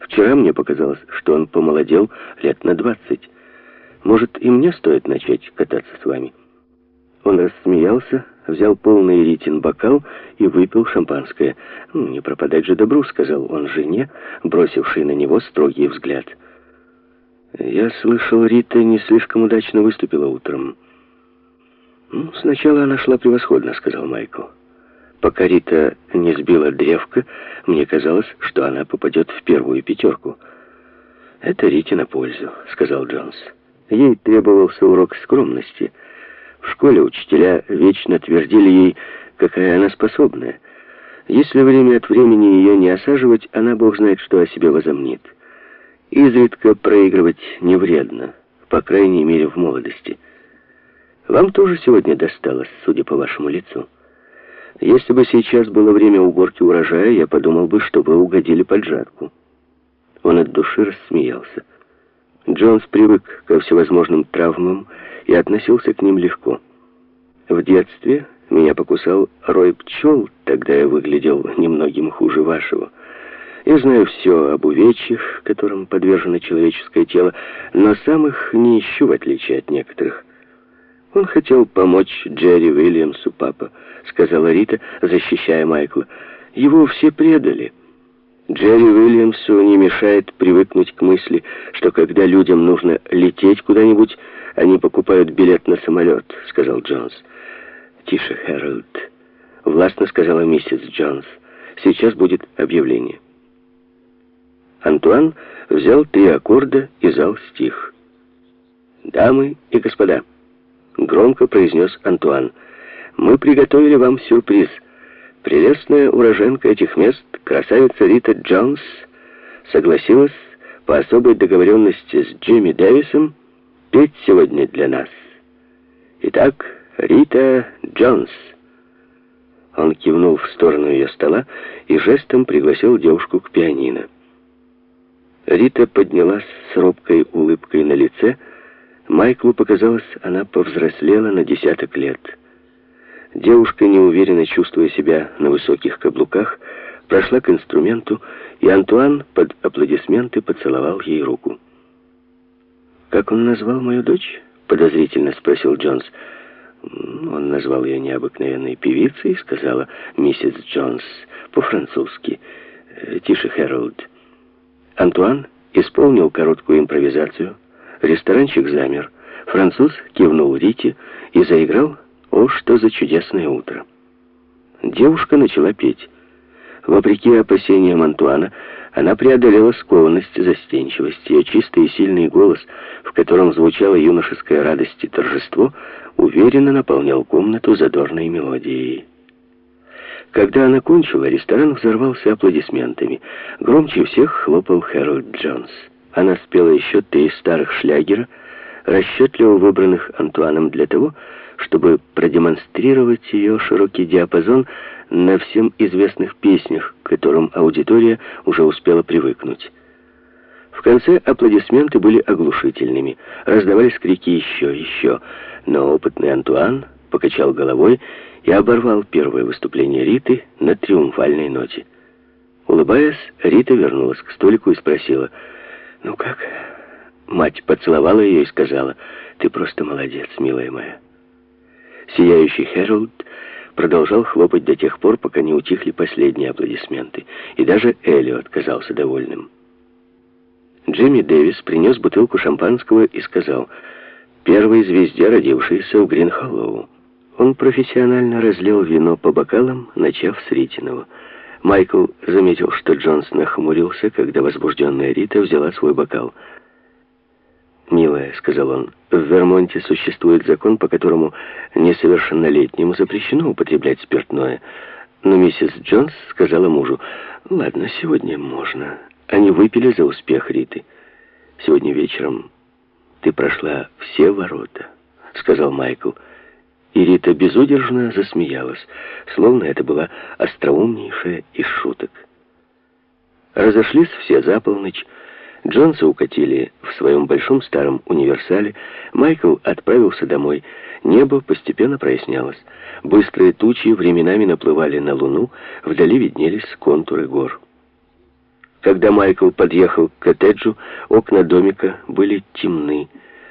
Вчера мне показалось, что он помолодел лет на двадцать. Может, и мне стоит начать кататься с вами?» Он рассмеялся, взял полный Ритин бокал и выпил шампанское. «Ну, «Не пропадать же добру», — сказал он жене, бросившей на него строгий взгляд. «Я слышал, Рита не слишком удачно выступила утром». «Ну, сначала она шла превосходно», — сказал Майкл. «Пока Рита не сбила древко, мне казалось, что она попадет в первую пятерку». «Это Рите на пользу», — сказал Джонс. Ей требовался урок скромности — в школе учителя вечно твердили ей, какая она способная. Если время от времени ее не осаживать, она, бог знает, что о себе возомнит. Изредка проигрывать не вредно, по крайней мере, в молодости. Вам тоже сегодня досталось, судя по вашему лицу. Если бы сейчас было время уборки урожая, я подумал бы, что вы угодили под жатку. Он от души рассмеялся. Джонс привык ко всевозможным травмам и относился к ним легко. В детстве меня покусал рой пчел, тогда я выглядел немногим хуже вашего. Я знаю все об увечьях, которым подвержено человеческое тело, но сам их не ищу, в отличие от некоторых. Он хотел помочь Джерри Уильямсу, папа, сказала Рита, защищая Майкла. Его все предали. Джерри Уильямсу не мешает привыкнуть к мысли, что когда людям нужно лететь куда-нибудь, они покупают билет на самолет», — сказал Джонс. «Тише, Хэролд», — властно сказала миссис Джонс. «Сейчас будет объявление». Антуан взял три аккорда, и зал стих. «Дамы и господа», — громко произнес Антуан, — «мы приготовили вам сюрприз. Прелестная уроженка этих мест, красавица Рита Джонс, согласилась по особой договоренности с Джимми Дэвисом петь сегодня для нас. Итак, Рита Джонс. Он кивнул в сторону ее стола и жестом пригласил девушку к пианино. Рита поднялась с робкой улыбкой на лице. Майклу показалось, она повзрослела на десяток лет. Девушка, неуверенно чувствуя себя на высоких каблуках, прошла к инструменту, и Антуан под аплодисменты поцеловал ей руку. «Как он назвал мою дочь?» — подозрительно спросил Джонс. Он назвал ее необыкновенной певицей, сказала миссис Джонс по-французски. «Э, «Тише, Хэролд». Антуан исполнил короткую импровизацию. Ресторанчик замер. Француз кивнул Рите и заиграл «О, что за чудесное утро!». Девушка начала петь. Вопреки опасениям Антуана, она преодолела скованность и застенчивость. Ее чистый и сильный голос, в котором звучала юношеская радость и торжество, уверенно наполнял комнату задорной мелодией. Когда она кончила, ресторан взорвался аплодисментами. Громче всех хлопал Хэролд Джонс. Она спела еще три старых шлягера, расчетливо выбранных Антуаном для того, чтобы продемонстрировать ее широкий диапазон на всем известных песнях, к которым аудитория уже успела привыкнуть. В конце аплодисменты были оглушительными, раздавались крики «еще, еще», но опытный Антуан покачал головой и оборвал первое выступление Риты на триумфальной ноте. Улыбаясь, Рита вернулась к столику и спросила «Ну как?» Мать поцеловала ее и сказала «Ты просто молодец, милая моя». Сияющий Хэролд продолжал хлопать до тех пор, пока не утихли последние аплодисменты, и даже Эллиот казался довольным. Джимми Дэвис принес бутылку шампанского и сказал, «Первой звезде, родившейся в Гринхоллоу». Он профессионально разлил вино по бокалам, начав с Ритиного. Майкл заметил, что Джонс нахмурился, когда возбужденная Рита взяла свой бокал – «Милая», — сказал он, — «в Вермонте существует закон, по которому несовершеннолетнему запрещено употреблять спиртное». Но миссис Джонс сказала мужу, «Ладно, сегодня можно». Они выпили за успех Риты. «Сегодня вечером ты прошла все ворота», — сказал Майкл. И Рита безудержно засмеялась, словно это была остроумнейшая из шуток. Разошлись все за полночь, Джонса укатили в своем большом старом универсале. Майкл отправился домой. Небо постепенно прояснялось. Быстрые тучи временами наплывали на луну, вдали виднелись контуры гор. Когда Майкл подъехал к коттеджу, окна домика были темны.